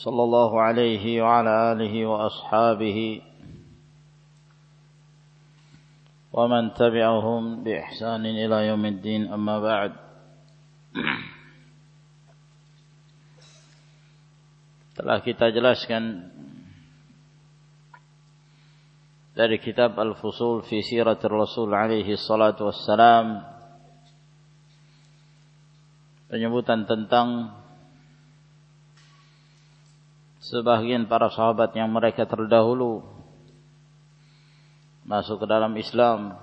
صلى الله عليه وعلى اله واصحابه ومن تبعهم باحسان الى يوم الدين اما بعد telah kita jelaskan dari kitab Al-Fusul fi Siratir Rasul alaihi salatu wassalam penyebutan tentang sebagian para sahabat yang mereka terdahulu masuk ke dalam Islam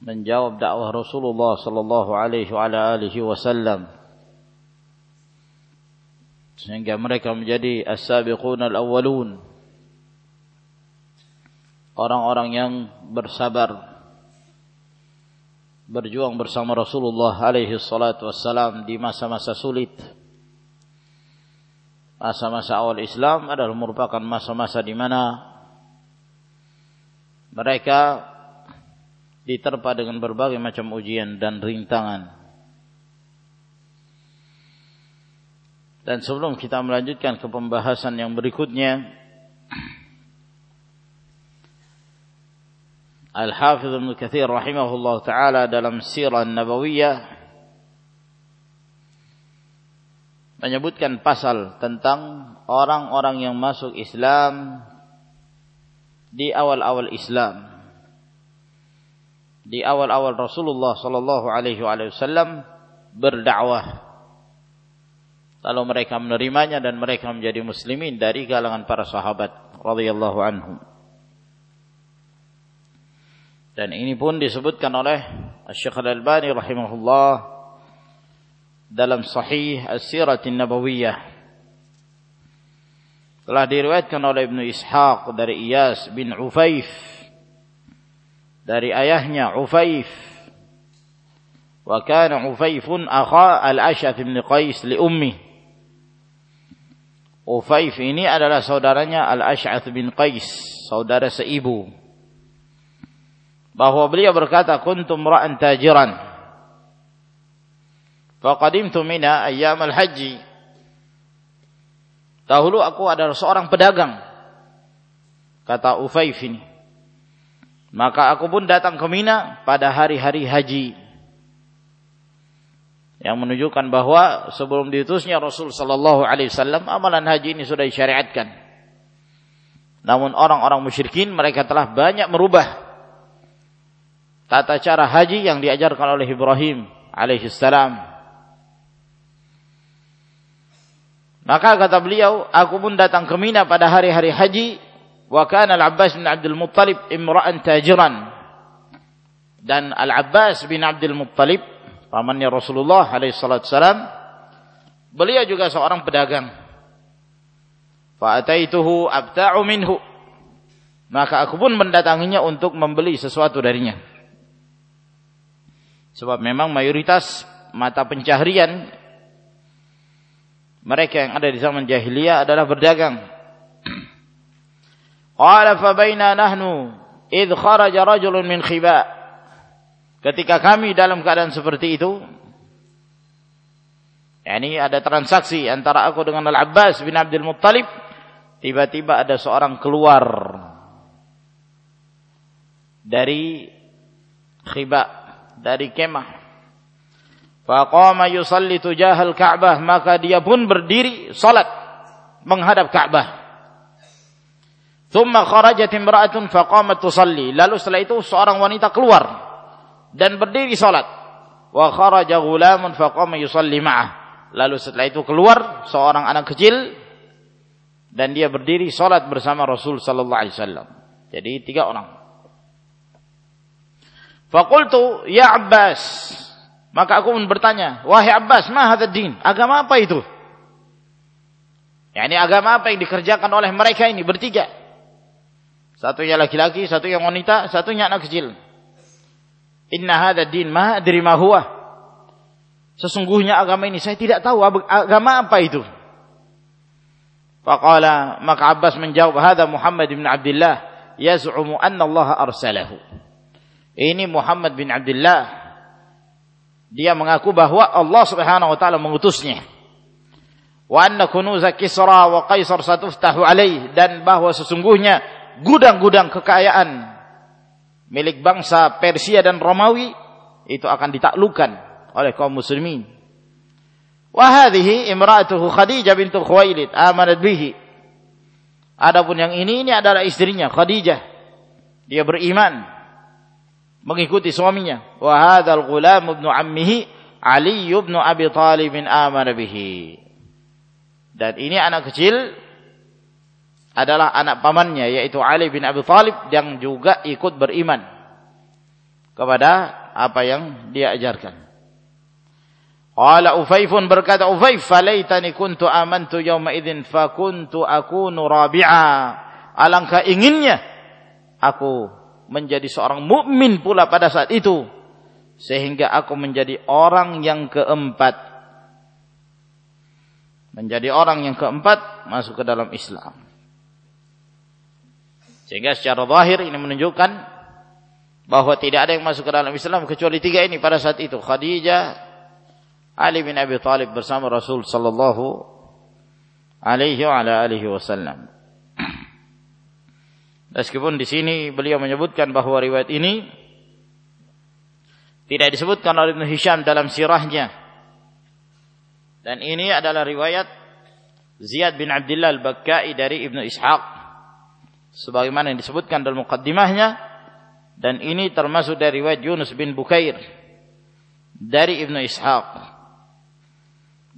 menjawab dakwah Rasulullah sallallahu alaihi wasallam. Sehingga mereka menjadi as-sabiqun al-awwalun. Orang-orang yang bersabar berjuang bersama Rasulullah alaihi salatu wassalam di masa-masa sulit masa-masa awal Islam adalah merupakan masa-masa di mana mereka diterpa dengan berbagai macam ujian dan rintangan. Dan sebelum kita melanjutkan ke pembahasan yang berikutnya, Al-Hafidh Ibn Kathir rahimahullah taala dalam Sirah Nabawiyah menyebutkan pasal tentang orang-orang yang masuk Islam di awal-awal Islam. Di awal-awal Rasulullah sallallahu alaihi wasallam berdakwah. Lalu mereka menerimanya dan mereka menjadi muslimin dari kalangan para sahabat radhiyallahu anhum. Dan ini pun disebutkan oleh Syekh Al-Albani rahimahullah dalam sahih As-Sirah Nabawiyah. Telah diriwayatkan oleh Ibnu Ishaq dari Iyas bin Ufaif dari ayahnya Ufaif. Wa kana Ufaifun akha Al-Ashath bin Qais li ummi. Ufaif ini adalah saudaranya Al-Ash'ath bin Qais, saudara seibu. Bahwa beliau berkata, "Kuntum ra'an tajiran." Faqadimtu mina ayyamal haji. Dahulu aku adalah seorang pedagang. Kata Ufaif ini. Maka aku pun datang ke Mina pada hari-hari haji. Yang menunjukkan bahwa sebelum diutusnya Rasul sallallahu alaihi wasallam amalan haji ini sudah disyariatkan. Namun orang-orang musyrikin mereka telah banyak merubah tata cara haji yang diajarkan oleh Ibrahim alaihi salam Maka kata beliau, aku pun datang ke Mina pada hari-hari haji. Wa kana Al-Abbas bin Abdul Muttalib imra'an tajiran. Dan Al-Abbas bin Abdul Muttalib, pamannya Rasulullah alaihissalam, beliau juga seorang pedagang. Fa'ataituhu abta'u minhu. Maka aku pun mendatanginya untuk membeli sesuatu darinya. Sebab memang mayoritas mata pencaharian mereka yang ada di zaman jahiliyah adalah berdagang. Qala fa baina nahnu id kharaja rajulun min khiba. Ketika kami dalam keadaan seperti itu, yakni ada transaksi antara aku dengan Al-Abbas bin Abdul Muttalib, tiba-tiba ada seorang keluar dari khiba, dari kemah Faqama yusalli tujahal Ka'bah, maka dia pun berdiri salat menghadap Ka'bah. Thumma kharajat imra'atun faqamat tusalli. Lalu setelah itu seorang wanita keluar dan berdiri salat. Wa kharaja ghulamun faqama yusalli ma'ah. Lalu setelah itu keluar seorang anak kecil dan dia berdiri salat bersama Rasul sallallahu alaihi wasallam. Jadi tiga orang. Faqultu ya Abbas Maka aku pun bertanya, "Wahai Abbas, ma hadzal din? Agama apa itu?" Yani agama apa yang dikerjakan oleh mereka ini bertiga? Satunya laki-laki, satu yang wanita, satunya anak kecil. Inna hadzal din ma adri ma. Sesungguhnya agama ini saya tidak tahu agama apa itu. Faqala maka Abbas menjawab, "Hadza Muhammad bin Abdullah yaz'umu anna Allah arsalahu." Ini Muhammad bin Abdullah dia mengaku bahwa Allah Subhanahu wa taala mengutusnya. Wa anna kunuz Kisra wa Qaisar satuftahu alaih dan bahwa sesungguhnya gudang-gudang kekayaan milik bangsa Persia dan Romawi itu akan ditaklukkan oleh kaum muslimin. Wa hadhihi imra'atuhu Khadijah bintu Khuwailid amanat bihi. Adapun yang ini ini adalah istrinya Khadijah. Dia beriman mengikuti suaminya. Wa hadzal ghulam ibnu ammihi Ali ibn Abi Talib amana bihi. Dan ini anak kecil adalah anak pamannya yaitu Ali bin Abi Talib yang juga ikut beriman kepada apa yang dia ajarkan. Qala Ufaifun berkata Ufaif falaitani kuntu amantu yawma idzin fakuntu akunu rabi'a. Alangkah inginnya aku menjadi seorang mukmin pula pada saat itu sehingga aku menjadi orang yang keempat. Menjadi orang yang keempat masuk ke dalam Islam. Sehingga secara zahir ini menunjukkan bahwa tidak ada yang masuk ke dalam Islam kecuali tiga ini pada saat itu. Khadijah Ali bin Abi Thalib bersama Rasul sallallahu alaihi wa alihi wasallam Meskipun di sini beliau menyebutkan bahwa riwayat ini tidak disebutkan oleh Ibn Hisham dalam sirahnya. Dan ini adalah riwayat Ziyad bin Abdullah al-Bakkai dari Ibn Ishaq. Sebagaimana yang disebutkan dalam mukaddimahnya. Dan ini termasuk dari riwayat Yunus bin Bukair. Dari Ibn Ishaq.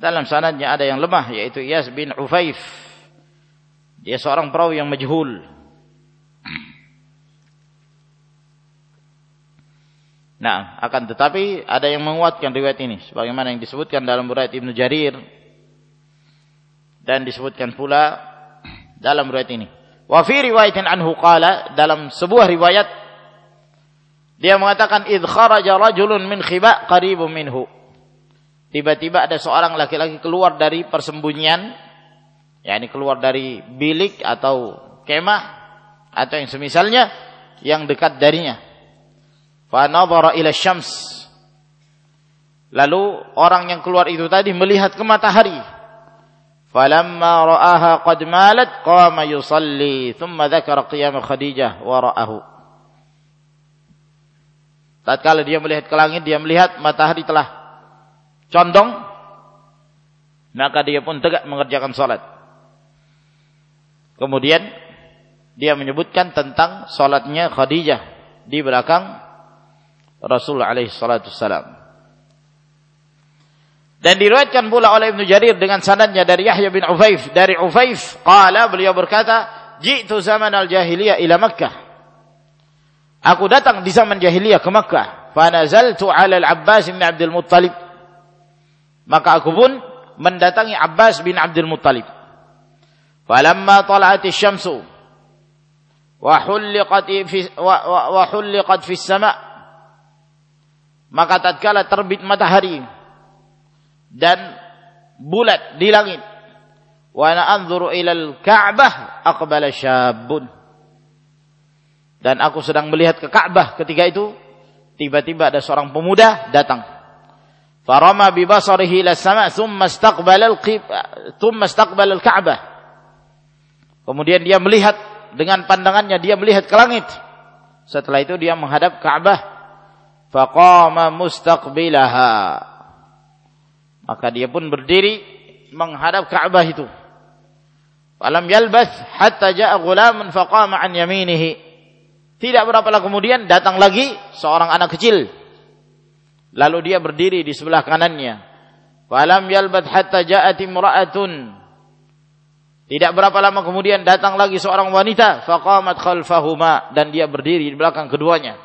Dalam sanadnya ada yang lemah yaitu Iyas bin Ufaif. Dia seorang perawi yang majhul. Nah, akan tetapi ada yang menguatkan riwayat ini sebagaimana yang disebutkan dalam riwayat Ibnu Jarir dan disebutkan pula dalam riwayat ini. Wa fi riwayatin anhu qala dalam sebuah riwayat dia mengatakan id kharaja rajulun min khiba qaribun minhu. Tiba-tiba ada seorang laki-laki keluar dari persembunyian yakni keluar dari bilik atau kemah atau yang semisalnya yang dekat darinya Fanadhara ila syams. Lalu orang yang keluar itu tadi melihat ke matahari. Falamma ra'aha qad malat qama yusalli thumma dzakara qiyam Khadijah wara'ahu. Tatkala dia melihat ke langit dia melihat matahari telah condong maka dia pun tegak mengerjakan salat. Kemudian dia menyebutkan tentang salatnya Khadijah di belakang Rasul alaihi salatu salam. Dan diriwayatkan pula oleh Ibnu Jarir dengan sanadnya dari Yahya bin Ufaif dari Ufaif qala beliau berkata jitu zaman al-jahiliyah ila Makkah. Aku datang di zaman jahiliyah ke Makkah. Fanazaltu ala al-Abbas bin Abdul Muttalib. Maka aku pun mendatangi Abbas bin Abdul Muttalib. Falamma tala'at asy-syamsu fi wa hulliqat fi as-sama' maka tatkala terbit matahari dan bulat di langit wa ana anzuru ila al-ka'bah aqbala syabun dan aku sedang melihat ke Ka'bah ketika itu tiba-tiba ada seorang pemuda datang. Farama bi basarihi ila sama thumma istaqbala al-qib thumma istaqbala al-ka'bah kemudian dia melihat dengan pandangannya dia melihat ke langit. Setelah itu dia menghadap Ka'bah. Faqama mustaqbilaha. Maka dia pun berdiri menghadap Ka'bah itu. Falam yalbath hatta jaa ghulamun faqama an yaminihi. Tidak berapa lama kemudian datang lagi seorang anak kecil. Lalu dia berdiri di sebelah kanannya. Falam yalbath hatta jaat imra'atun tidak berapa lama kemudian datang lagi seorang wanita faqamat khalfahuma dan dia berdiri di belakang keduanya.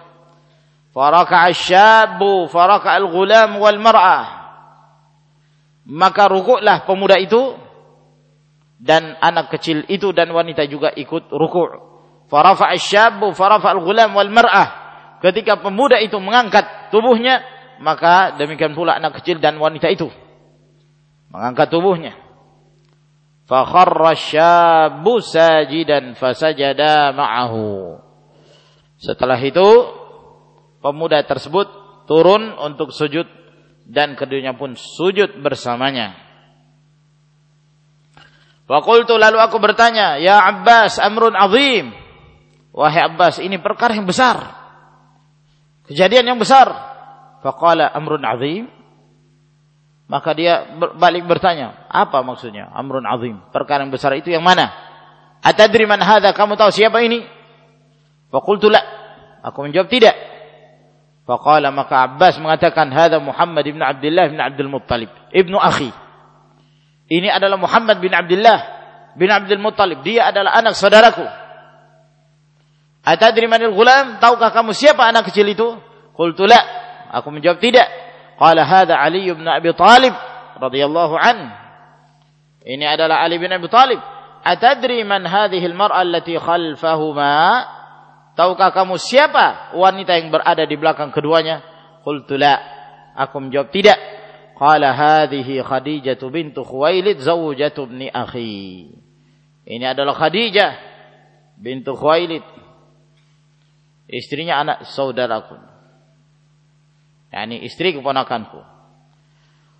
Faraka'a syabbu faraka'al ghulam wal mar'ah maka rukuklah pemuda itu dan anak kecil itu dan wanita juga ikut rukuk farafa'a syabbu farafa'al ghulam wal mar'ah ketika pemuda itu mengangkat tubuhnya maka demikian pula anak kecil dan wanita itu mengangkat tubuhnya fa kharra syabbu sajidan fasajada ma'ahu setelah itu pemuda tersebut turun untuk sujud dan keduanya pun sujud bersamanya. Fakultu lalu aku bertanya, Ya Abbas, amrun azim. Wahai Abbas, ini perkara yang besar. Kejadian yang besar. Faqala amrun azim. Maka dia balik bertanya, apa maksudnya? Amrun azim. Perkara yang besar itu yang mana? Atadri man hadha? Kamu tahu siapa ini? Fakultu la. Aku menjawab tidak. Faqala maka Abbas mengatakan hadza Muhammad bin Abdullah bin Abdul Muttalib ibnu akhi. Ini adalah Muhammad bin Abdullah bin Abdul Muttalib. Dia adalah anak saudaraku. Atadri manil gulam? Tahukah kamu siapa anak kecil itu? Qultu la. Aku menjawab tidak. Qala hadza Ali bin Abi Talib radhiyallahu an. Ini adalah Ali bin Abi Talib. Atadri man hadhihi al-mar'a allati khalfahuma? Tahukah kamu siapa wanita yang berada di belakang keduanya? Qultu la. Aku menjawab tidak. Qala hadhihi Khadijah bintu Khuwailid zawjatu ibni akhi. Ini adalah Khadijah bintu Khuwailid. Istrinya anak saudaraku. Yani istri keponakanku.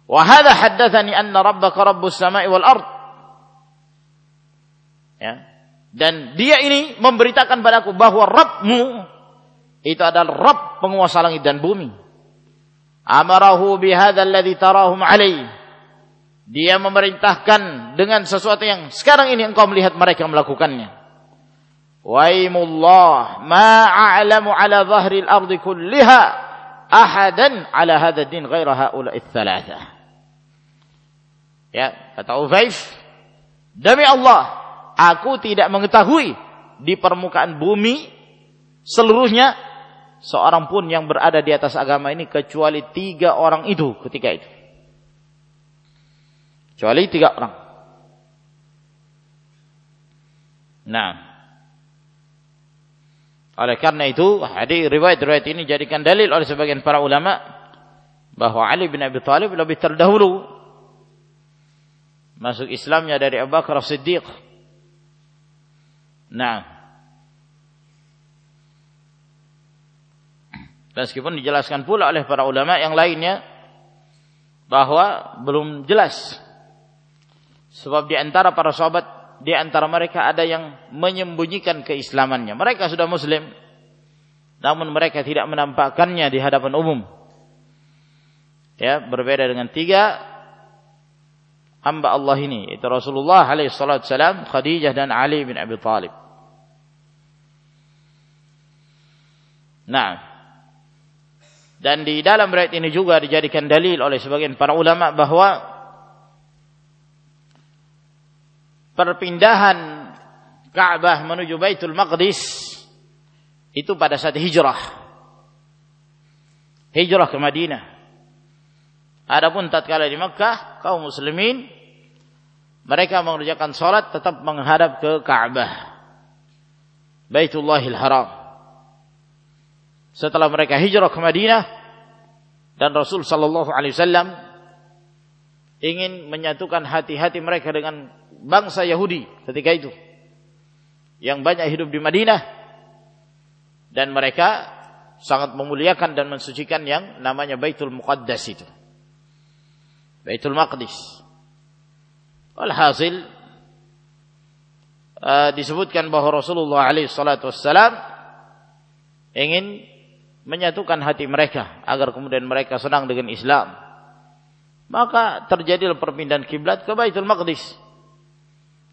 Wa hadha haddathani anna rabbaka rabbus samai wal ard. Ya. Dan dia ini memberitakan padaku bahwa Rabbmu itu adalah Rabb penguasa langit dan bumi. Amarahu bihadza alladhi tarahum alaih. Dia memerintahkan dengan sesuatu yang sekarang ini engkau melihat mereka melakukannya. Waimullah ma a'lamu ala dhahri al-ardi kulliha ahadan ala hadha din ghaira haula'i thalatha. Ya, kata Ufaif, demi Allah, aku tidak mengetahui di permukaan bumi seluruhnya seorang pun yang berada di atas agama ini kecuali tiga orang itu ketika itu. Kecuali tiga orang. Nah, oleh karena itu hadis riwayat-riwayat ini jadikan dalil oleh sebagian para ulama bahwa Ali bin Abi Thalib lebih terdahulu masuk Islamnya dari Abu Bakar Siddiq Nah. Meskipun dijelaskan pula oleh para ulama yang lainnya bahwa belum jelas. Sebab di antara para sahabat, di antara mereka ada yang menyembunyikan keislamannya. Mereka sudah muslim, namun mereka tidak menampakkannya di hadapan umum. Ya, berbeda dengan tiga hamba Allah ini itu Rasulullah alaihi Khadijah dan Ali bin Abi Thalib. Nah, dan di dalam ayat ini juga dijadikan dalil oleh sebagian para ulama bahwa perpindahan Ka'bah menuju Baitul Maqdis itu pada saat hijrah. Hijrah ke Madinah. Adapun tatkala di Makkah kaum muslimin mereka mengerjakan salat tetap menghadap ke Ka'bah. Baitullahil Haram. Setelah mereka hijrah ke Madinah dan Rasul sallallahu alaihi wasallam ingin menyatukan hati-hati mereka dengan bangsa Yahudi ketika itu yang banyak hidup di Madinah dan mereka sangat memuliakan dan mensucikan yang namanya Baitul Muqaddas itu. Baitul Maqdis. Walhasil uh, disebutkan bahwa Rasulullah alaihi salatu wassalam ingin menyatukan hati mereka agar kemudian mereka senang dengan Islam. Maka terjadi perpindahan kiblat ke Baitul Maqdis.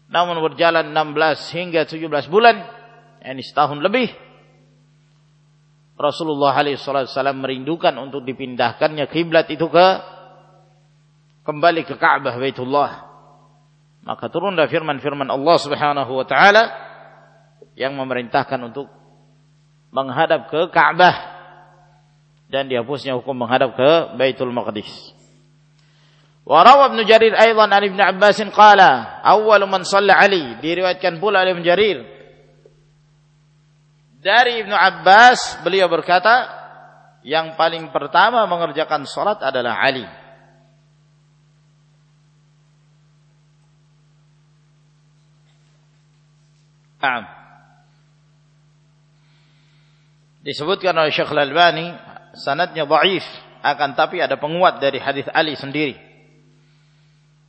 Namun berjalan 16 hingga 17 bulan, ini setahun lebih. Rasulullah wasallam merindukan untuk dipindahkannya kiblat itu ke kembali ke Ka'bah Baitullah maka turunlah firman-firman Allah Subhanahu wa taala yang memerintahkan untuk menghadap ke Ka'bah dan dihapusnya hukum menghadap ke Baitul Maqdis. Wa rawa Ibnu Jarir aidan an Ibnu Abbas qala awwal man shalla Ali diriwayatkan pula oleh Ibnu Jarir dari Ibnu Abbas beliau berkata yang paling pertama mengerjakan salat adalah Ali. Naam. Disebutkan oleh Syekh Al-Albani sanadnya dhaif akan tapi ada penguat dari hadis Ali sendiri.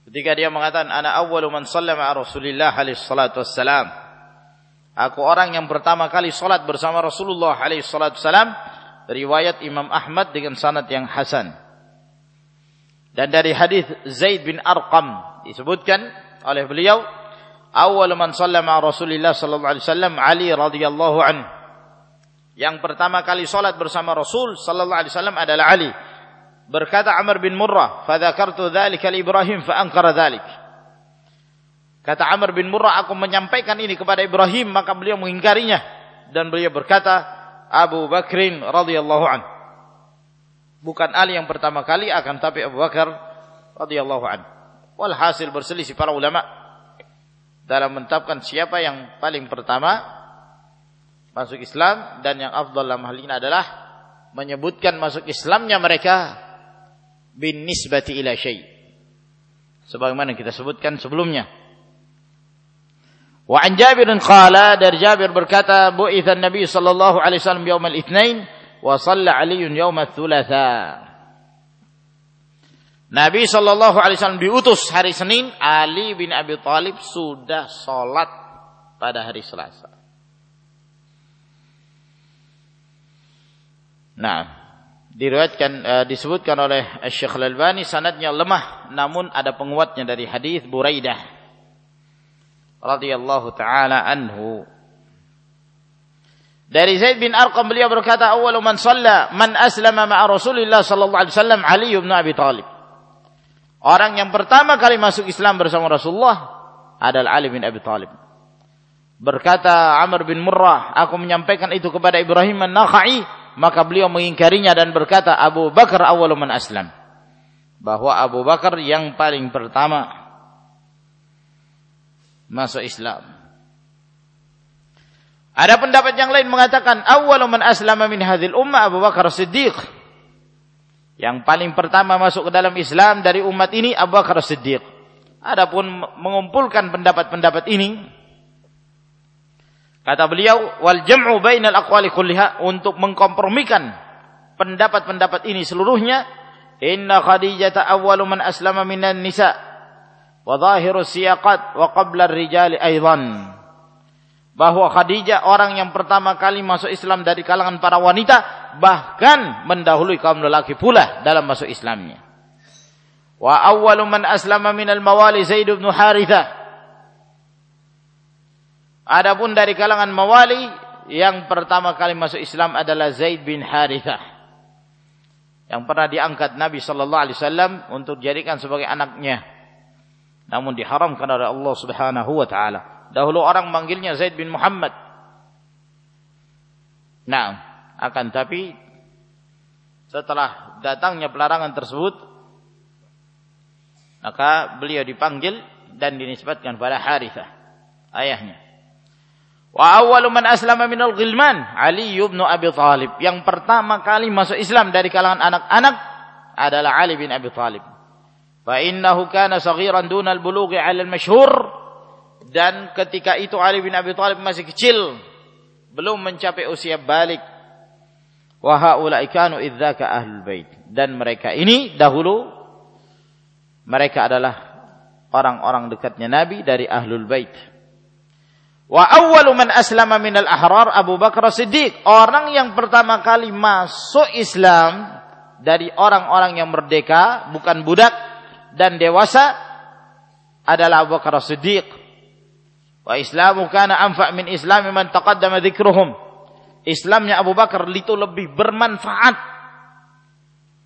Ketika dia mengatakan ana awwalu man shallama Rasulillah alaihi salatu wassalam. Aku orang yang pertama kali salat bersama Rasulullah alaihi salatu wassalam. Riwayat Imam Ahmad dengan sanad yang hasan. Dan dari hadis Zaid bin Arqam disebutkan oleh beliau awal man sallama Rasulillah sallallahu alaihi wasallam Ali radhiyallahu anhu yang pertama kali salat bersama Rasul sallallahu alaihi wasallam adalah Ali. Berkata Amr bin Murrah, "Fadzakartu dzalika li Ibrahim fa ankara dzalik." Kata Amr bin Murrah, aku menyampaikan ini kepada Ibrahim, maka beliau mengingkarinya dan beliau berkata, Abu Bakrin radhiyallahu an. Bukan Ali yang pertama kali akan tapi Abu Bakar radhiyallahu an. Walhasil berselisih para ulama dalam menetapkan siapa yang paling pertama masuk Islam dan yang afdal dalam hal ini adalah menyebutkan masuk Islamnya mereka bin nisbati ila syai. Sebagaimana kita sebutkan sebelumnya. Wa an Jabir qala dari Jabir berkata bu'itha Nabi sallallahu alaihi wasallam yaum al-itsnain wa shalla Ali yaum ats-tsulatsa. Nabi sallallahu alaihi wasallam diutus hari Senin, Ali bin Abi Thalib sudah salat pada hari Selasa. Nah, diriwayatkan uh, disebutkan oleh Syekh Al-Albani sanadnya lemah namun ada penguatnya dari hadis Buraidah radhiyallahu taala anhu. Dari Zaid bin Arqam beliau berkata awwalu man shalla man aslama ma'a Rasulillah sallallahu alaihi wasallam Ali bin Abi Thalib. Orang yang pertama kali masuk Islam bersama Rasulullah adalah Ali bin Abi Thalib. Berkata Amr bin Murrah, aku menyampaikan itu kepada Ibrahim an-Nakhai maka beliau mengingkarinya dan berkata Abu Bakar awwaluman aslam. Bahwa Abu Bakar yang paling pertama masuk Islam. Ada pendapat yang lain mengatakan awwaluman aslama min hadhil ummah Abu Bakar Siddiq. Yang paling pertama masuk ke dalam Islam dari umat ini Abu Bakar Siddiq. Adapun mengumpulkan pendapat-pendapat ini Kata beliau, wal jam'u bainal aqwali kulliha untuk mengkompromikan pendapat-pendapat ini seluruhnya, inna Khadijah awwalu man aslama minan nisa wa zahiru siyaqat wa qabla ar-rijali aidan. Bahwa Khadijah orang yang pertama kali masuk Islam dari kalangan para wanita, bahkan mendahului kaum lelaki pula dalam masuk Islamnya. Wa awwalu man aslama minal mawali Zaid bin Harithah Adapun dari kalangan mawali yang pertama kali masuk Islam adalah Zaid bin Harithah yang pernah diangkat Nabi sallallahu alaihi wasallam untuk dijadikan sebagai anaknya. Namun diharamkan oleh Allah Subhanahu wa taala. Dahulu orang manggilnya Zaid bin Muhammad. Nah, akan tapi setelah datangnya pelarangan tersebut maka beliau dipanggil dan dinisbatkan pada Harithah ayahnya. Wa awwalu man aslama minal ghilman Ali bin Abi Thalib. Yang pertama kali masuk Islam dari kalangan anak-anak adalah Ali bin Abi Thalib. Fa innahu kana saghiran dunal bulughi 'ala al-masyhur dan ketika itu Ali bin Abi Thalib masih kecil, belum mencapai usia balik. Wa haula'i kanu idzaka ahlul bait. Dan mereka ini dahulu mereka adalah orang-orang dekatnya Nabi dari ahlul bait. Wa awwalu man aslama minal ahrar Abu Bakar Siddiq. Orang yang pertama kali masuk Islam dari orang-orang yang merdeka, bukan budak dan dewasa adalah Abu Bakar Siddiq. Wa islamu kana anfa' min islami man taqaddama dzikruhum. Islamnya Abu Bakar itu lebih bermanfaat.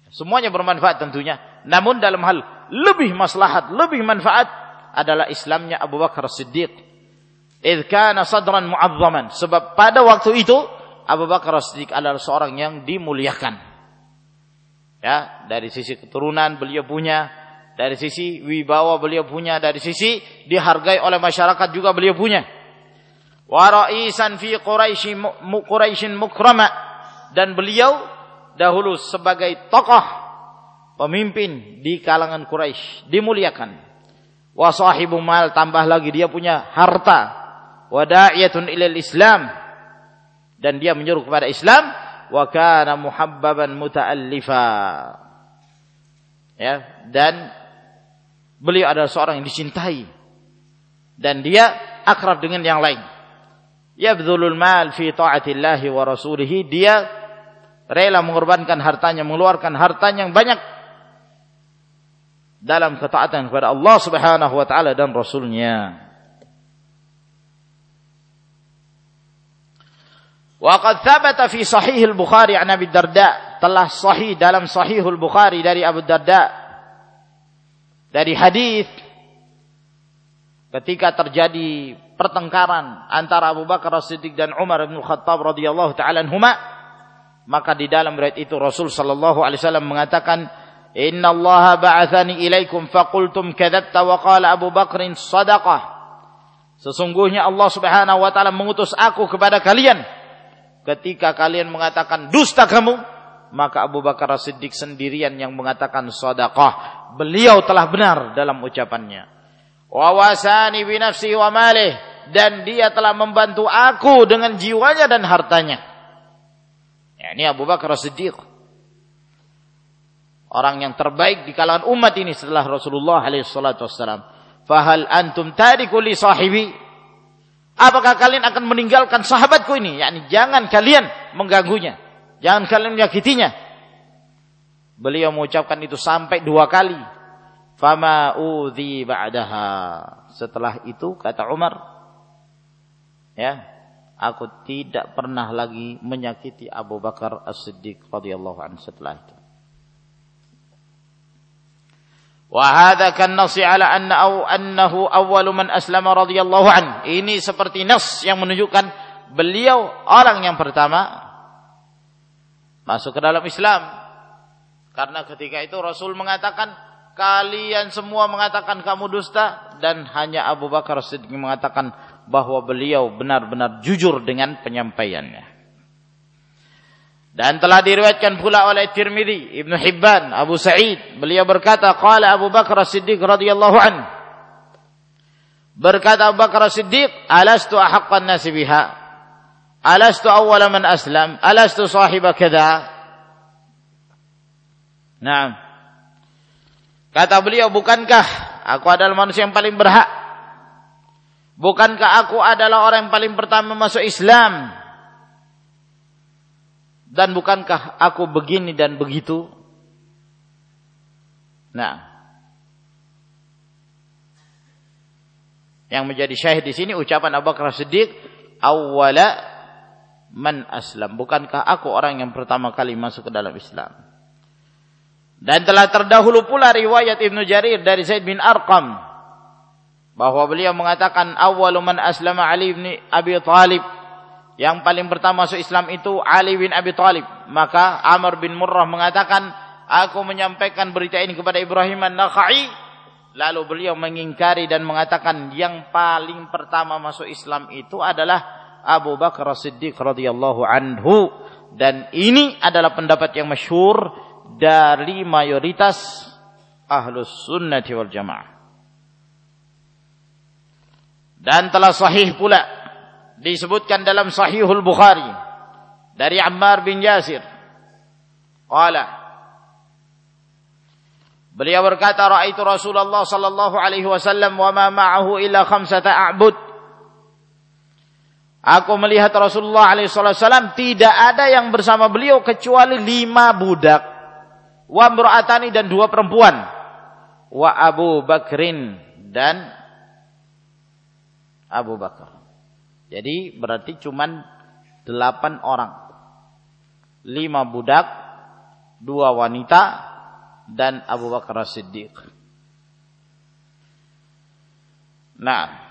Semuanya bermanfaat tentunya. Namun dalam hal lebih maslahat, lebih manfaat adalah Islamnya Abu Bakar Siddiq idh kana sadran mu'azzaman sebab pada waktu itu Abu Bakar Siddiq adalah seorang yang dimuliakan Ya, dari sisi keturunan beliau punya, dari sisi wibawa beliau punya, dari sisi dihargai oleh masyarakat juga beliau punya. Wa ra'isan fi Quraisy Quraisyin mukrama dan beliau dahulu sebagai tokoh pemimpin di kalangan Quraisy dimuliakan. Wa sahibu mal tambah lagi dia punya harta. Wa da'iyatun ilal Islam. Dan dia menyuruh kepada Islam wa kana muhabbaban muta'allifa. Ya dan beliau adalah seorang yang dicintai. Dan dia akrab dengan yang lain. Yabdhulul mal fi ta'atillahi wa dia rela mengorbankan hartanya mengeluarkan hartanya yang banyak dalam ketaatan kepada Allah Subhanahu wa taala dan rasulnya Wa qad thabata fi sahih al-Bukhari an Abi Darda. Telah sahih dalam sahih al-Bukhari dari Abu Darda. Dari hadis. Ketika terjadi pertengkaran antara Abu Bakar As-Siddiq dan Umar bin Khattab radhiyallahu taala anhuma maka di dalam riwayat itu Rasul sallallahu alaihi wasallam mengatakan Inna Allah ba'athani ilaikum faqultum kadzabta wa qala Abu Bakr sadaqah Sesungguhnya Allah Subhanahu wa taala mengutus aku kepada kalian ketika kalian mengatakan dusta kamu, maka Abu Bakar Siddiq sendirian yang mengatakan sadaqah. Beliau telah benar dalam ucapannya. Wa wasani bi nafsi wa malih dan dia telah membantu aku dengan jiwanya dan hartanya. Ya, ini Abu Bakar Siddiq. Orang yang terbaik di kalangan umat ini setelah Rasulullah alaihi salatu wassalam. Fahal antum tadiku li sahibi Apakah kalian akan meninggalkan sahabatku ini? Yani jangan kalian mengganggunya. Jangan kalian menyakitinya. Beliau mengucapkan itu sampai dua kali. Fama udhi ba'daha. Setelah itu kata Umar, ya, aku tidak pernah lagi menyakiti Abu Bakar As-Siddiq radhiyallahu setelah itu. Wahada kan على أن أو أنه أول من أسلم رضي الله عنه Ini seperti nas yang menunjukkan beliau orang yang pertama masuk ke dalam Islam. Karena ketika itu Rasul mengatakan kalian semua mengatakan kamu dusta dan hanya Abu Bakar Siddiq mengatakan bahwa beliau benar-benar jujur dengan penyampaiannya dan telah diriwayatkan pula oleh Tirmidzi, Ibnu Hibban, Abu Sa'id, beliau berkata, qala Abu Bakar As-Siddiq radhiyallahu an. Berkata Abu Bakar As-Siddiq, "Alastu ahaqqan nasi biha? Alastu awwala man aslam? Alastu sahiba kadza?" Naam. Kata beliau, "Bukankah aku adalah manusia yang paling berhak? Bukankah aku adalah orang yang paling pertama masuk Islam?" Dan bukankah aku begini dan begitu? Nah, yang menjadi syahid di sini ucapan Abu Bakar Siddiq, awwala man aslam. Bukankah aku orang yang pertama kali masuk ke dalam Islam? Dan telah terdahulu pula riwayat Ibnu Jarir dari Zaid bin Arqam bahwa beliau mengatakan awwalu man aslama Ali bin Abi Thalib yang paling pertama masuk Islam itu Ali bin Abi Thalib. Maka Amr bin Murrah mengatakan, aku menyampaikan berita ini kepada Ibrahim An-Nakhai. Lalu beliau mengingkari dan mengatakan yang paling pertama masuk Islam itu adalah Abu Bakar Siddiq radhiyallahu anhu. Dan ini adalah pendapat yang masyhur dari mayoritas ahlus sunnati wal jamaah. Dan telah sahih pula disebutkan dalam Sahihul Bukhari dari Ammar bin Yasir. Qala Beliau berkata, "Ra'aitu Rasulullah sallallahu alaihi wasallam wa ma ma'ahu illa khamsata a'bud." Aku melihat Rasulullah alaihi wasallam tidak ada yang bersama beliau kecuali lima budak. Wa mra'atani dan dua perempuan. Wa Abu Bakrin dan Abu Bakar. Jadi berarti cuman delapan orang. Lima budak, dua wanita, dan Abu Bakar Siddiq. Nah,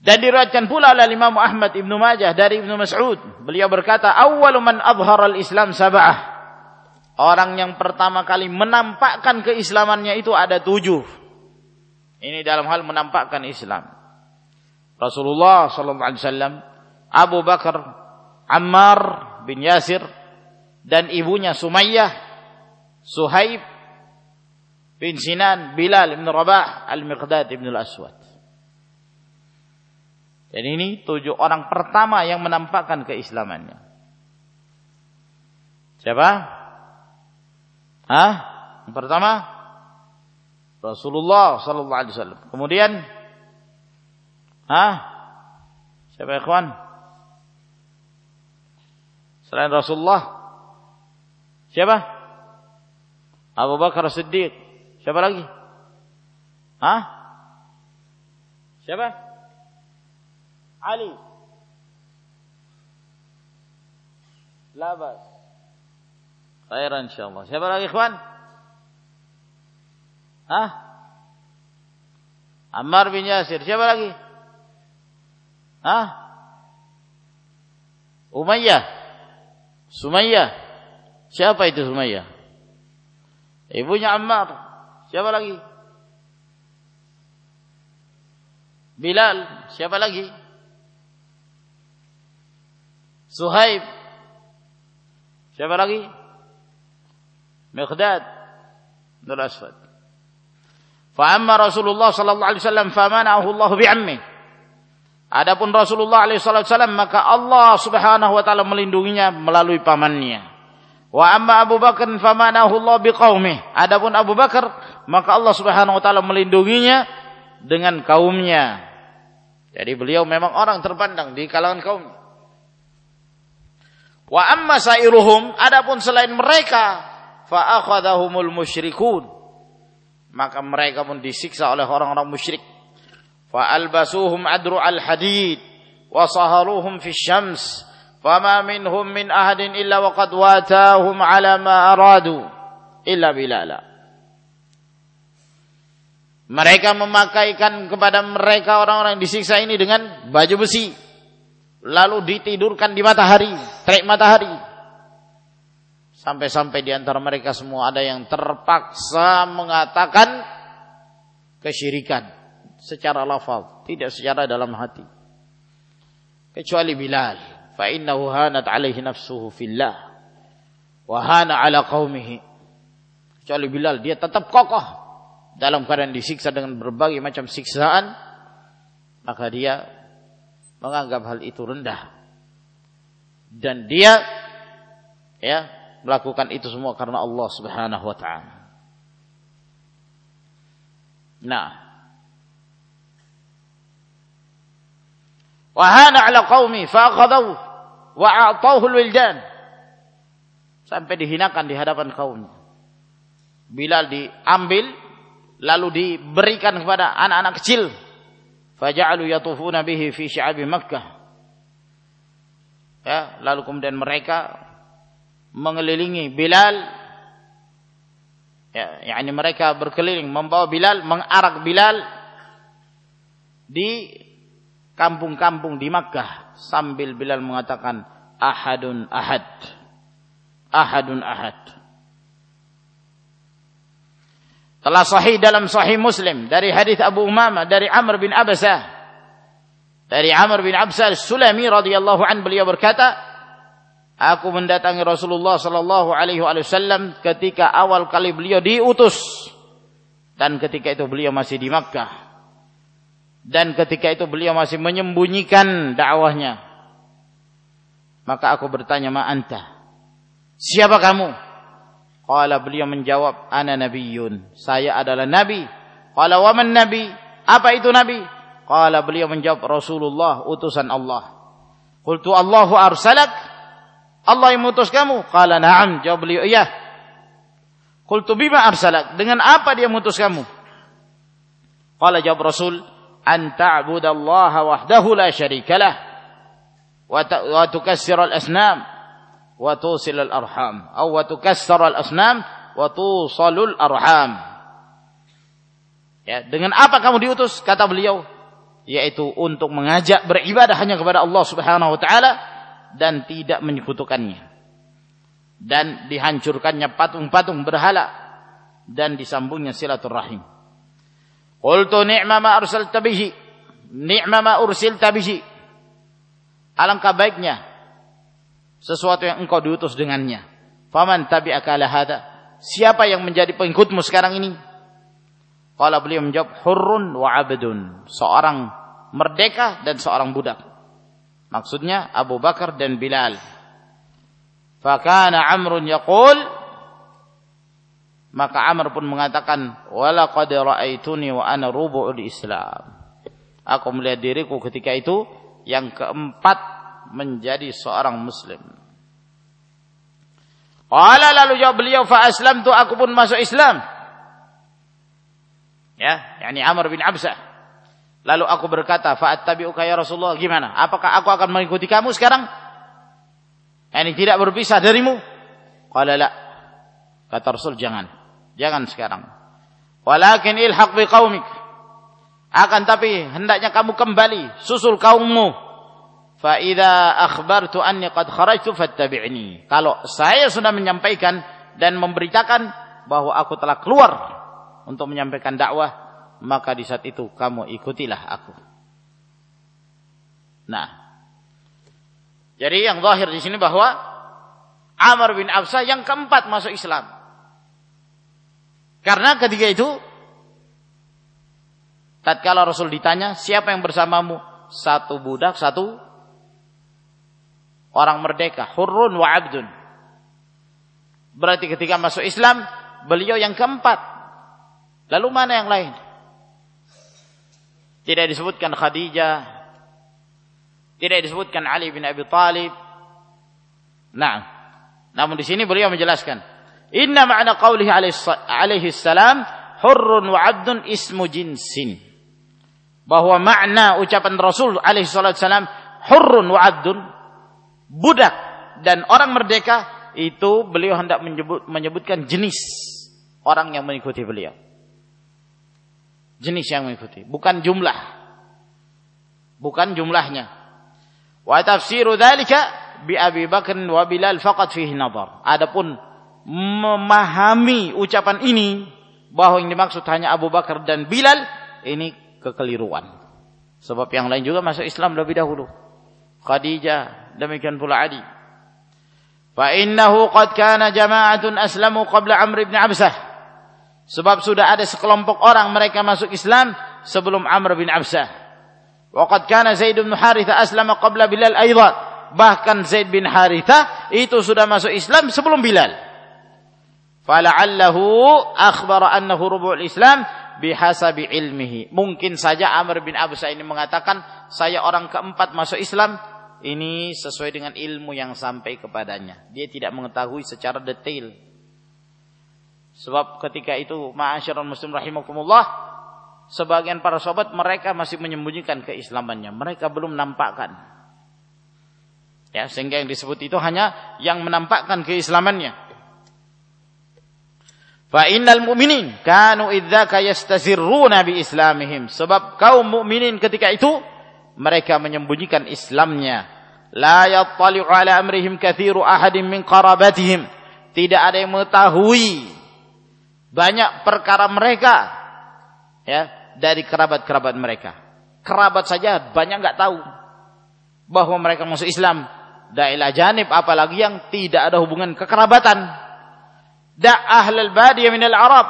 Dan diriwayatkan pula oleh Imam Ahmad Ibnu Majah dari Ibnu Mas'ud. Beliau berkata, "Awwalu man adhhara al-Islam sab'ah." Orang yang pertama kali menampakkan keislamannya itu ada tujuh. Ini dalam hal menampakkan Islam. Rasulullah sallallahu alaihi wasallam, Abu Bakar, Ammar bin Yasir dan ibunya Sumayyah, Suhaib bin Sinan, Bilal bin Rabah, Al-Miqdad bin Al-Aswad. Dan ini tujuh orang pertama yang menampakkan keislamannya. Siapa? Hah? Yang pertama Rasulullah sallallahu alaihi wasallam. Kemudian Hah? Siapa kawan? Selain Rasulullah Siapa? Abu Bakar Siddiq. Siapa lagi? Hah? Siapa? Ali labas khairan insyaallah siapa lagi ikhwan Hah? Ammar bin Yasir. Siapa lagi? Hah? Umayyah. Sumayyah. Siapa itu Sumayyah? Ibunya Ammar. Siapa lagi? Bilal. Siapa lagi? Suhaib. Siapa lagi? Miqdad. Bin Aswad. Fa'amma Rasulullah sallallahu alaihi wasallam famanahu Allah bi'ammi. Adapun Rasulullah alaihi wasallam maka Allah Subhanahu wa taala melindunginya melalui pamannya. Wa amma Abu Bakar famanahu Allah biqaumih. Adapun Abu Bakar maka Allah Subhanahu wa taala melindunginya dengan kaumnya. Jadi beliau memang orang terpandang di kalangan kaumnya. Wa amma sairuhum adapun selain mereka fa akhadhahumul musyrikun maka mereka pun disiksa oleh orang-orang musyrik fa albasuhum adru al wa saharuhum fi syams fama minhum min ahadin illa waqad watahum ala ma aradu illa bilala mereka memakaikan kepada mereka orang-orang disiksa ini dengan baju besi lalu ditidurkan di matahari, terik matahari. Sampai-sampai di antara mereka semua ada yang terpaksa mengatakan kesyirikan secara lafaz, tidak secara dalam hati. Kecuali Bilal, fa innahu hanat alaihi nafsuhu fillah wa hana ala qaumihi. Kecuali Bilal, dia tetap kokoh dalam keadaan disiksa dengan berbagai macam siksaan, maka dia menganggap hal itu rendah dan dia ya melakukan itu semua karena Allah Subhanahu wa taala. Nah. Wa hana ala qaumi fa akhadhu wa a'tahu al-wildan. Sampai dihinakan di hadapan kaumnya. Bilal diambil lalu diberikan kepada anak-anak kecil faja'alu yatufuna bihi fi sya'abi Makkah ya lalu kemudian mereka mengelilingi Bilal ya yakni mereka berkeliling membawa Bilal mengarak Bilal di kampung-kampung di Makkah sambil Bilal mengatakan ahadun ahad ahadun ahad Telah sahih dalam sahih Muslim dari hadis Abu Umamah dari Amr bin Abasah. Dari Amr bin Absah Sulami radhiyallahu an beliau berkata, aku mendatangi Rasulullah sallallahu alaihi wasallam ketika awal kali beliau diutus dan ketika itu beliau masih di Makkah. Dan ketika itu beliau masih menyembunyikan dakwahnya. Maka aku bertanya, "Ma anta?" Siapa kamu? Qala beliau menjawab, "Ana nabiyyun." Saya adalah nabi. Qala wa man nabi? Apa itu nabi? Qala beliau menjawab, "Rasulullah, utusan Allah." Qultu, "Allahu arsalak?" Allah yang mengutus kamu? Qala, "Na'am." Jawab beliau, "Iya." Qultu, "Bima arsalak?" Dengan apa dia mengutus kamu? Qala jawab Rasul, "An ta'budallaha wahdahu la syarikalah wa tukassira al-asnam." wa tusilul arham atau wa tukassarul asnam wa tusalul arham ya dengan apa kamu diutus kata beliau yaitu untuk mengajak beribadah hanya kepada Allah Subhanahu wa taala dan tidak menyekutukannya. Dan dihancurkannya patung-patung berhala dan disambungnya silaturahim. Qultu ni'ma ma arsalta bihi. Ni'ma ma ursilta bihi. Alangkah baiknya sesuatu yang engkau diutus dengannya. Faman tabi'aka la hada siapa yang menjadi pengikutmu sekarang ini? Qala beliau menjawab hurrun wa abdun. Seorang merdeka dan seorang budak. Maksudnya Abu Bakar dan Bilal. Fakana Amrun yaqul maka Amr pun mengatakan wala qad ra'aituni wa ana rubu'ul Islam. Aku melihat diriku ketika itu yang keempat menjadi seorang muslim. Qala lalu jawab beliau fa aslamtu aku pun masuk Islam. Ya, yakni Amr bin Absah. Lalu aku berkata, "Fa'attabi'uka ya Rasulullah." Gimana? Apakah aku akan mengikuti kamu sekarang? Ini tidak berpisah darimu? Qala la. Kata Rasul, jangan. Jangan sekarang. Walakin ilhaq bi qaumik. Akan tapi hendaknya kamu kembali susul kaummu. Fa idza akhbartu anni qad kharajtu fattabi'ni. Kalau saya sudah menyampaikan dan memberitakan bahwa aku telah keluar untuk menyampaikan dakwah, maka di saat itu kamu ikutilah aku. Nah, jadi yang zahir di sini bahwa Amr bin Absa yang keempat masuk Islam. Karena ketika itu tatkala Rasul ditanya, siapa yang bersamamu? Satu budak, satu orang merdeka, hurrun wa abdun. Berarti ketika masuk Islam, beliau yang keempat. Lalu mana yang lain? Tidak disebutkan Khadijah. Tidak disebutkan Ali bin Abi Talib. Nah, namun di sini beliau menjelaskan, inna ma'na qawlihi alaihi salam hurrun wa 'abdun ismu jinsin. Bahwa makna ucapan Rasul alaihi salam hurrun wa 'abdun budak dan orang merdeka itu beliau hendak menyebut, menyebutkan jenis orang yang mengikuti beliau jenis yang mengikuti, bukan jumlah. Bukan jumlahnya. Wa tafsiru dzalika bi Abi Bakar wa Bilal faqat fihi nadhar. Adapun memahami ucapan ini bahwa yang dimaksud hanya Abu Bakar dan Bilal ini kekeliruan. Sebab yang lain juga masuk Islam lebih dahulu. Khadijah, demikian pula Ali. Fa innahu qad kana jama'atun aslamu qabla Amr ibn Absah. Sebab sudah ada sekelompok orang mereka masuk Islam sebelum Amr bin Absah. Waqad kana Zaid bin Haritha aslama qabla Bilal aidan. Bahkan Zaid bin Haritha itu sudah masuk Islam sebelum Bilal. Fala'allahu akhbara annahu rubu'ul Islam bihasabi ilmihi. Mungkin saja Amr bin Absah ini mengatakan saya orang keempat masuk Islam ini sesuai dengan ilmu yang sampai kepadanya. Dia tidak mengetahui secara detail Sebab ketika itu ma'asyiral muslim rahimakumullah sebagian para sahabat mereka masih menyembunyikan keislamannya. Mereka belum nampakkan. Ya, sehingga yang disebut itu hanya yang menampakkan keislamannya. Fa innal mu'minin kanu idzaka yastazirruna bi islamihim. Sebab kaum mukminin ketika itu mereka menyembunyikan Islamnya. La yattali'u ala amrihim kathiru ahadin min qarabatihim. Tidak ada yang mengetahui banyak perkara mereka ya dari kerabat-kerabat mereka. Kerabat saja banyak nggak tahu bahwa mereka masuk Islam. Dailah janib apalagi yang tidak ada hubungan kekerabatan. Da ahlul badiyah minal Arab.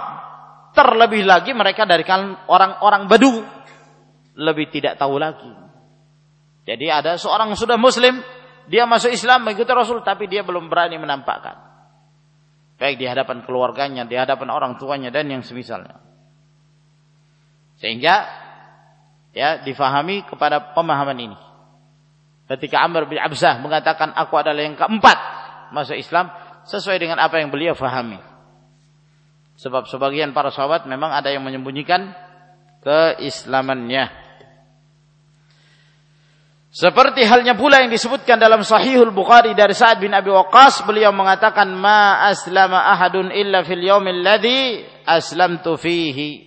Terlebih lagi mereka dari orang-orang Badu lebih tidak tahu lagi. Jadi ada seorang sudah muslim, dia masuk Islam mengikuti Rasul tapi dia belum berani menampakkan baik di hadapan keluarganya, di hadapan orang tuanya dan yang semisalnya. Sehingga ya difahami kepada pemahaman ini. Ketika Amr bin Absah mengatakan aku adalah yang keempat masuk Islam sesuai dengan apa yang beliau fahami. Sebab sebagian para sahabat memang ada yang menyembunyikan keislamannya. Seperti halnya pula yang disebutkan dalam Sahihul Bukhari dari Sa'ad bin Abi Waqqas, beliau mengatakan, "Ma aslama ahadun illa fil yaumil ladzi aslamtu fihi."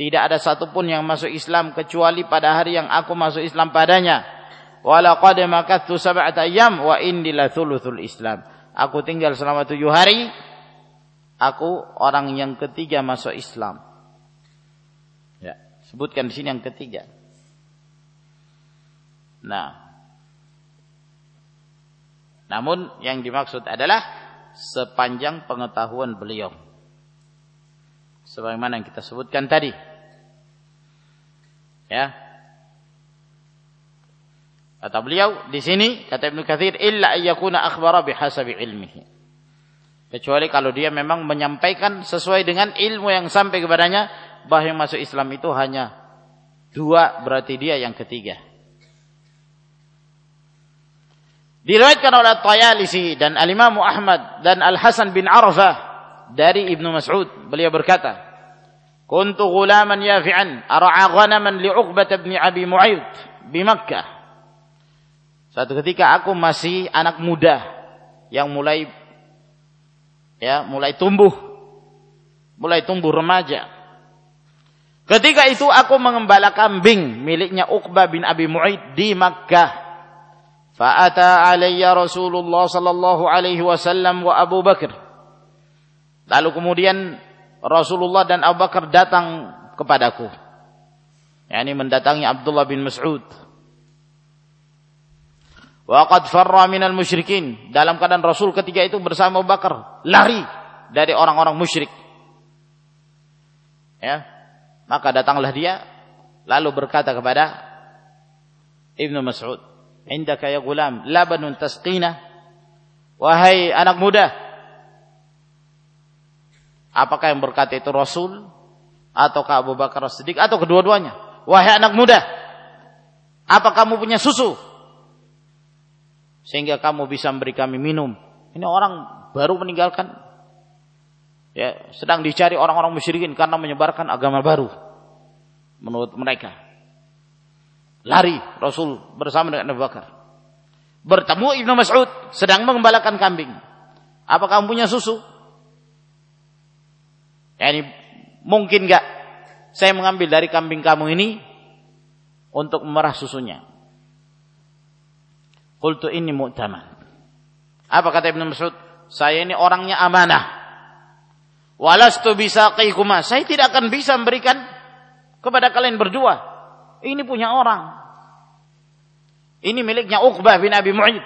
Tidak ada satupun yang masuk Islam kecuali pada hari yang aku masuk Islam padanya. Walaqad makathu sab'ata ayyam wa inni la Islam. Aku tinggal selama tujuh hari. Aku orang yang ketiga masuk Islam. Ya, sebutkan di sini yang ketiga. Nah, namun yang dimaksud adalah sepanjang pengetahuan beliau. Sebagaimana yang kita sebutkan tadi. Ya. Kata beliau di sini kata Ibnu Katsir illa ayyakuna akhbara bihasabi ilmihi. Kecuali kalau dia memang menyampaikan sesuai dengan ilmu yang sampai kepadanya bahwa yang masuk Islam itu hanya dua berarti dia yang ketiga. Diriwayatkan oleh Tayalisi dan Al-Imam Ahmad dan Al-Hasan bin Arafah dari Ibnu Mas'ud. Beliau berkata, "Kuntu ghulaman yafi'an ara'a ghanaman li Uqbah bin Abi Mu'ayyid di Makkah." Suatu ketika aku masih anak muda yang mulai ya, mulai tumbuh mulai tumbuh remaja. Ketika itu aku mengembala kambing miliknya Uqbah bin Abi Mu'ayyid di Makkah. Fa'ata alayya Rasulullah sallallahu alaihi wasallam wa Abu Bakar. Lalu kemudian Rasulullah dan Abu Bakar datang kepadaku. Yani mendatangi Abdullah bin Mas'ud. Wa qad farra minal musyrikin. Dalam keadaan Rasul ketika itu bersama Abu Bakar lari dari orang-orang musyrik. Ya. Maka datanglah dia lalu berkata kepada Ibnu Mas'ud, indaka ya gulam labanun tasqina wahai anak muda apakah yang berkata itu Rasul ataukah Abu Bakar Siddiq atau kedua-duanya? Wahai anak muda apa kamu punya susu? Sehingga kamu bisa memberi kami minum. Ini orang baru meninggalkan. Ya sedang dicari orang-orang musyrikin karena menyebarkan agama baru menurut mereka Lari Rasul bersama dengan Abu Bakar. Bertemu Ibnu Mas'ud sedang mengembalakan kambing. Apa kamu punya susu? Ya ini mungkin enggak saya mengambil dari kambing kamu ini untuk memerah susunya. Qultu ini mu'taman. Apa kata Ibnu Mas'ud? Saya ini orangnya amanah. Walastu bisa kaikuma. Saya tidak akan bisa memberikan kepada kalian berdua. Ini punya orang. Ini miliknya Uqbah bin Abi Mu'id.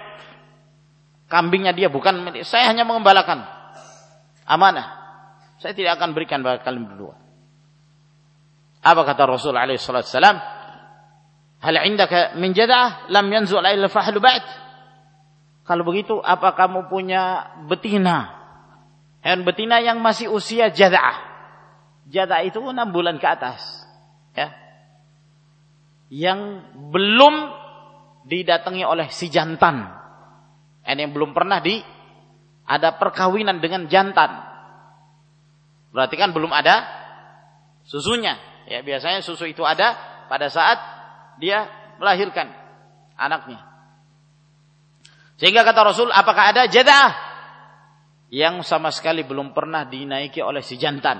Kambingnya dia bukan milik. Saya hanya mengembalakan. Amanah. Saya tidak akan berikan bagi kalian berdua. Apa kata Rasul alaihi salatu wasallam? Hal indaka min jada'ah lam yanzu' ila fahlu ba'd. Kalau begitu, apa kamu punya betina? Hewan betina yang masih usia jada'ah. Jada'ah itu 6 bulan ke atas. Ya. Yang belum didatangi oleh si jantan. Ini yang belum pernah di ada perkawinan dengan jantan. Berarti kan belum ada susunya. Ya, biasanya susu itu ada pada saat dia melahirkan anaknya. Sehingga kata Rasul, apakah ada jadah yang sama sekali belum pernah dinaiki oleh si jantan?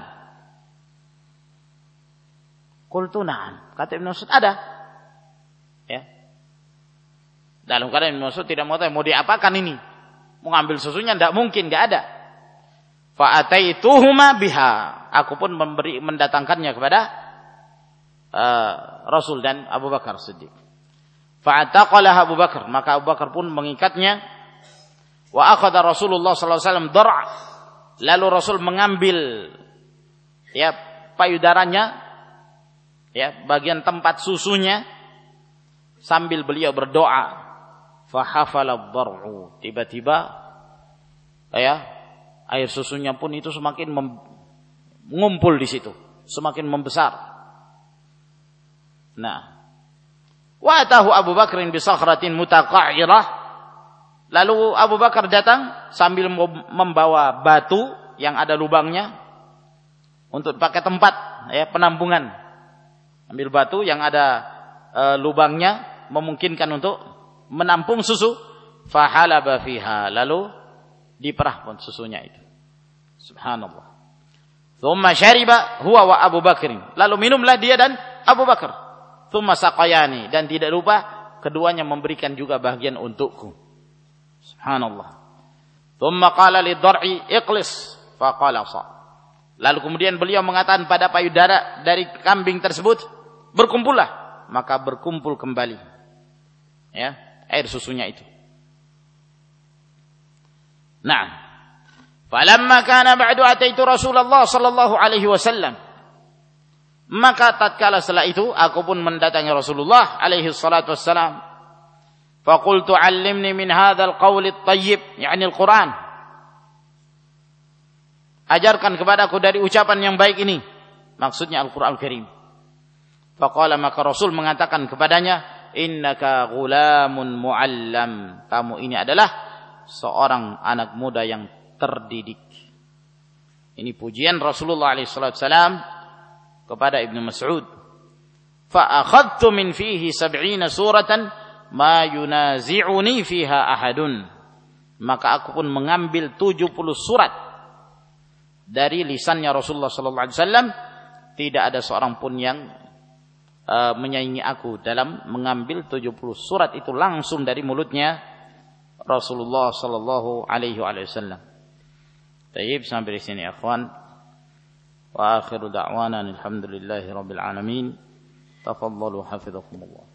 Kultunan. Kata Ibn Mas'ud, ada. Dalam keadaan Ibn Mas'ud tidak tahu mau diapakan ini. Mau ngambil susunya tidak mungkin, tidak ada. Fa'ataituhuma biha. Aku pun memberi mendatangkannya kepada uh, Rasul dan Abu Bakar Siddiq. Fa'ataqalah Abu Bakar, maka Abu Bakar pun mengikatnya. Wa akhadha Rasulullah sallallahu alaihi wasallam dar' lalu Rasul mengambil ya payudaranya ya bagian tempat susunya sambil beliau berdoa fahafala dhar'u tiba-tiba ya air susunya pun itu semakin mengumpul di situ. Semakin membesar. Nah. Wa atahu Abu Bakrin bi sakhratin mutaqa'irah. Lalu Abu Bakar datang sambil membawa batu yang ada lubangnya untuk pakai tempat ya penampungan. Ambil batu yang ada e, lubangnya memungkinkan untuk menampung susu fahalaba fiha lalu diperah pun susunya itu subhanallah Thumma syariba huwa wa Abu Bakr. Lalu minumlah dia dan Abu Bakar. Thumma saqayani dan tidak lupa keduanya memberikan juga bagian untukku. Subhanallah. Thumma qala lidhar'i iqlis faqala sa. Lalu kemudian beliau mengatakan pada payudara dari kambing tersebut, berkumpullah, maka berkumpul kembali. Ya, air susunya itu. Nah, Falamma kana ba'du ataitu Rasulullah sallallahu alaihi wasallam. Maka tatkala setelah itu aku pun mendatangi Rasulullah alaihi salatu wassalam. Faqultu 'allimni min hadzal qawl at-tayyib, yakni Al-Qur'an. Ajarkan kepadaku dari ucapan yang baik ini. Maksudnya Al-Qur'an Al-Karim. Faqala maka Rasul mengatakan kepadanya, "Innaka ghulamun mu'allam." Kamu ini adalah seorang anak muda yang terdidik. Ini pujian Rasulullah SAW kepada Ibnu Mas'ud. Fa'akhadtu min fihi sab'ina suratan ma yunazi'uni fiha ahadun. Maka aku pun mengambil 70 surat dari lisannya Rasulullah sallallahu alaihi wasallam tidak ada seorang pun yang uh, menyaingi aku dalam mengambil 70 surat itu langsung dari mulutnya Rasulullah sallallahu alaihi wasallam. Baik, sampai di sini ikhwan. Wa akhiru da'wana alhamdulillahi rabbil alamin. Tafadhalu hafizakumullah.